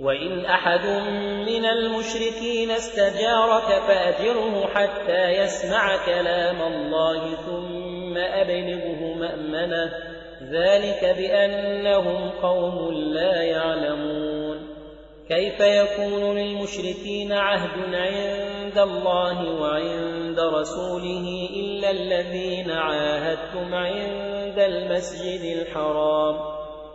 وإن أحد من المشركين استجارك فأجره حتى يسمع كلام الله ثم أبلغه مأمنه. ذلك بأنهم قوم لا يعلمون. كيف يكون للمشركين عهد عند الله وعند رسوله إلا الذين عاهدتم عند المسجد الحرام؟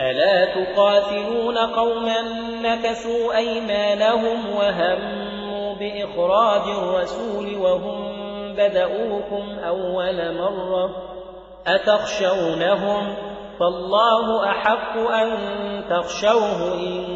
ألا تقاتلون قوما نكثوا أيمانهم وهموا بإخراج الرسول وهم بدأوكم أول مرة أتخشونهم فالله أحق أن تخشوه إن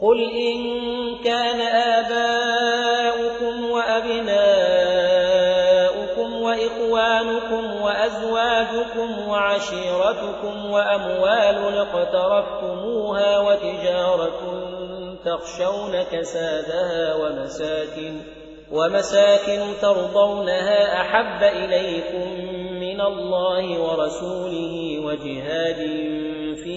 قل إن كان آباؤكم وأبناؤكم وإخوانكم وأزواجكم وعشيرتكم وأموال اقترفتموها وتجارة تخشون كسادها ومساكن ومساكن ترضونها أحب إليكم من الله ورسوله وجهاد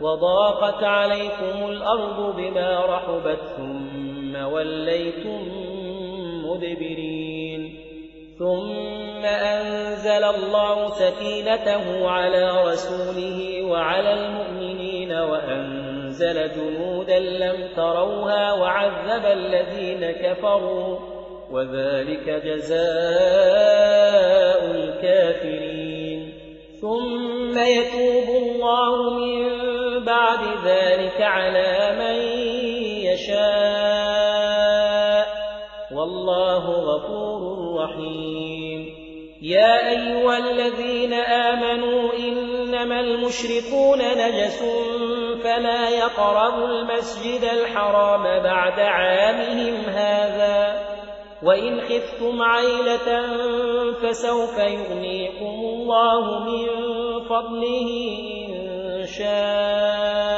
وضاقت عليكم الأرض بما رحبت ثم وليتم مدبرين. ثم أنزل الله سكينته على رسوله وعلى المؤمنين وأنزل جنودا لم تروها وعذب الذين كفروا وذلك جزاء الكافرين. ثم يتوب الله من على من يشاء. والله غفور رحيم. يا أيها الذين آمنوا إنما المشركون نجس فلا يقربوا المسجد الحرام بعد عامهم هذا. وإن خفتم عيلة فسوف يغنيكم الله من فضله إن شاء.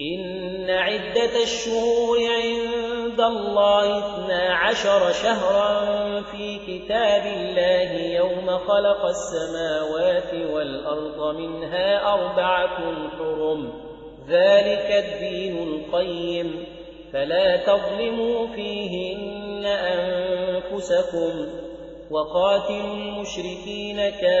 إن عدة الشهور عند الله اثنا عشر شهرا في كتاب الله يوم خلق السماوات والأرض منها أربعة حرم. ذلك الدين القيم. فلا تظلموا فيهن أنفسكم وقاتلوا المشركين كافة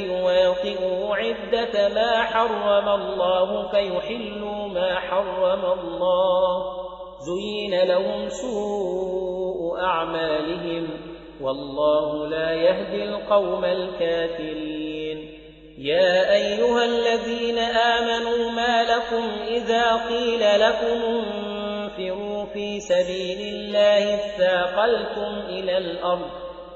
ليواطئوا عدة ما حرم الله فيحلوا ما حرم الله. زين لهم سوء أعمالهم. والله لا يهدي القوم الكافرين. يا أيها الذين آمنوا ما لكم إذا قيل لكم انفروا في سبيل الله اثاقلتم إلى الأرض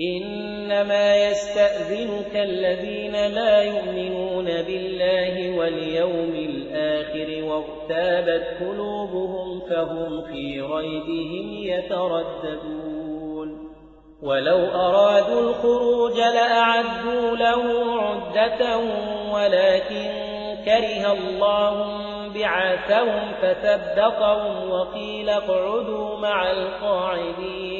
إنما يستأذنك الذين لا يؤمنون بالله واليوم الآخر وارتابت قلوبهم فهم في ريبهم يترددون. ولو أرادوا الخروج لأعدوا له عدة ولكن كره الله بعاثهم فثبطهم وقيل اقعدوا مع القاعدين.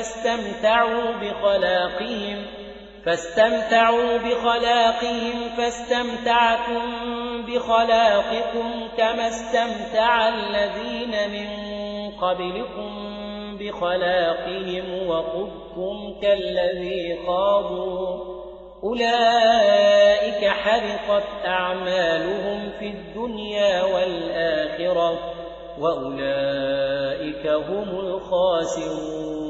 فاستمتعوا بخلاقهم فاستمتعوا بخلاقهم فاستمتعتم بخلاقكم كما استمتع الذين من قبلكم بخلاقهم وخذتم كالذي خاضوا. أولئك حبطت أعمالهم في الدنيا والآخرة وأولئك هم الخاسرون.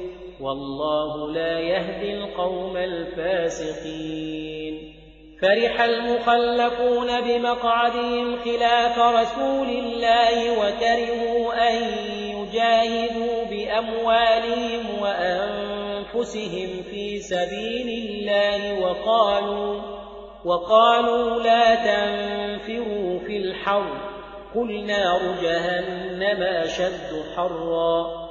والله لا يهدي القوم الفاسقين. فرح المخلفون بمقعدهم خلاف رسول الله وكرهوا أن يجاهدوا بأموالهم وأنفسهم في سبيل الله وقالوا وقالوا لا تنفروا في الحر. قل نار جهنم أشد حرا.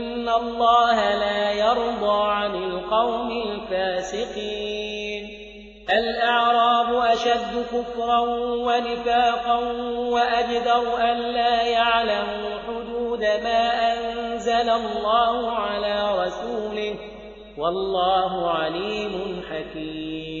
الله لا يرضى عن القوم الفاسقين. الأعراب أشد كفرا ونفاقا وأجدر أن لا يعلموا حدود ما أنزل الله على رسوله. والله عليم حكيم.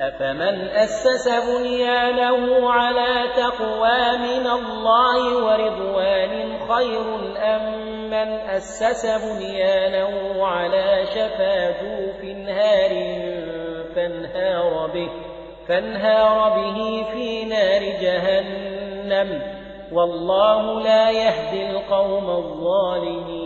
أفمن أسس بنيانه على تقوى من الله ورضوان خير أم من أسس بنيانه على شفا جوف نهار فانهار به, فانهار به في نار جهنم. والله لا يهدي القوم الظالمين.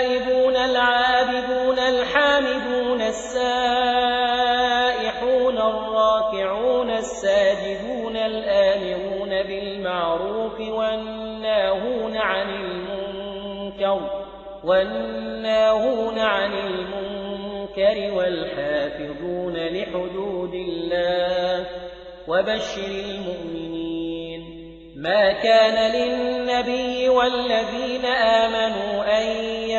العابدون الحامدون السائحون الراكعون الساجدون الآمرون بالمعروف والناهون عن المنكر والناهون عن المنكر والحافظون لحدود الله وبشر المؤمنين ما كان للنبي والذين آمنوا أن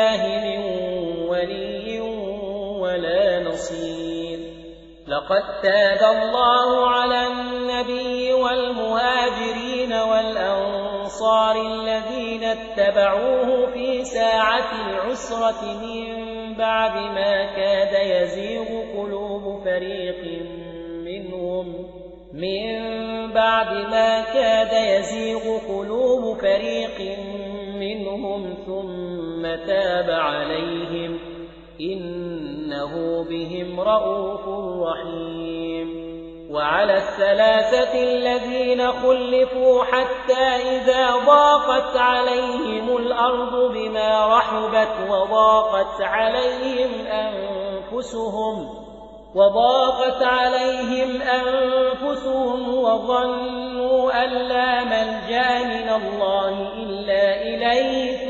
الله من ولي ولا نصير. لقد تاب الله على النبي والمهاجرين والأنصار الذين اتبعوه في ساعة العسرة من بعد ما كاد يزيغ قلوب فريق منهم. من بعد ما كاد يزيغ قلوب فريق منهم ثم تاب عليهم إنه بهم رؤوف رحيم. وعلى الثلاثة الذين خلفوا حتى إذا ضاقت عليهم الأرض بما رحبت وضاقت عليهم أنفسهم وضاقت عليهم أنفسهم وظنوا أن لا ملجأ من الله إلا إليه ثم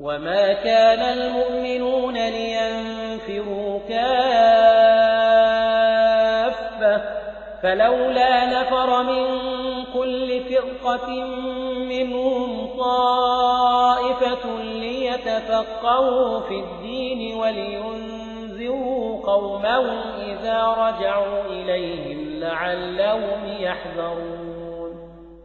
وما كان المؤمنون لينفروا كافة فلولا نفر من كل فرقة منهم طائفة ليتفقهوا في الدين ولينذروا قومهم إذا رجعوا إليهم لعلهم يحذرون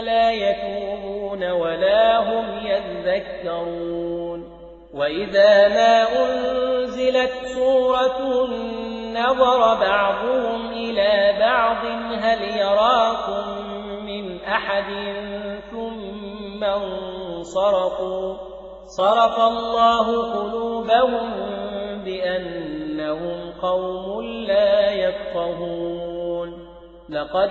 لا يتوبون ولا هم يذكرون. وإذا ما أنزلت سورة نظر بعضهم إلى بعض هل يراكم من أحد ثم انصرفوا. صرف الله قلوبهم بأنهم قوم لا يفقهون. لقد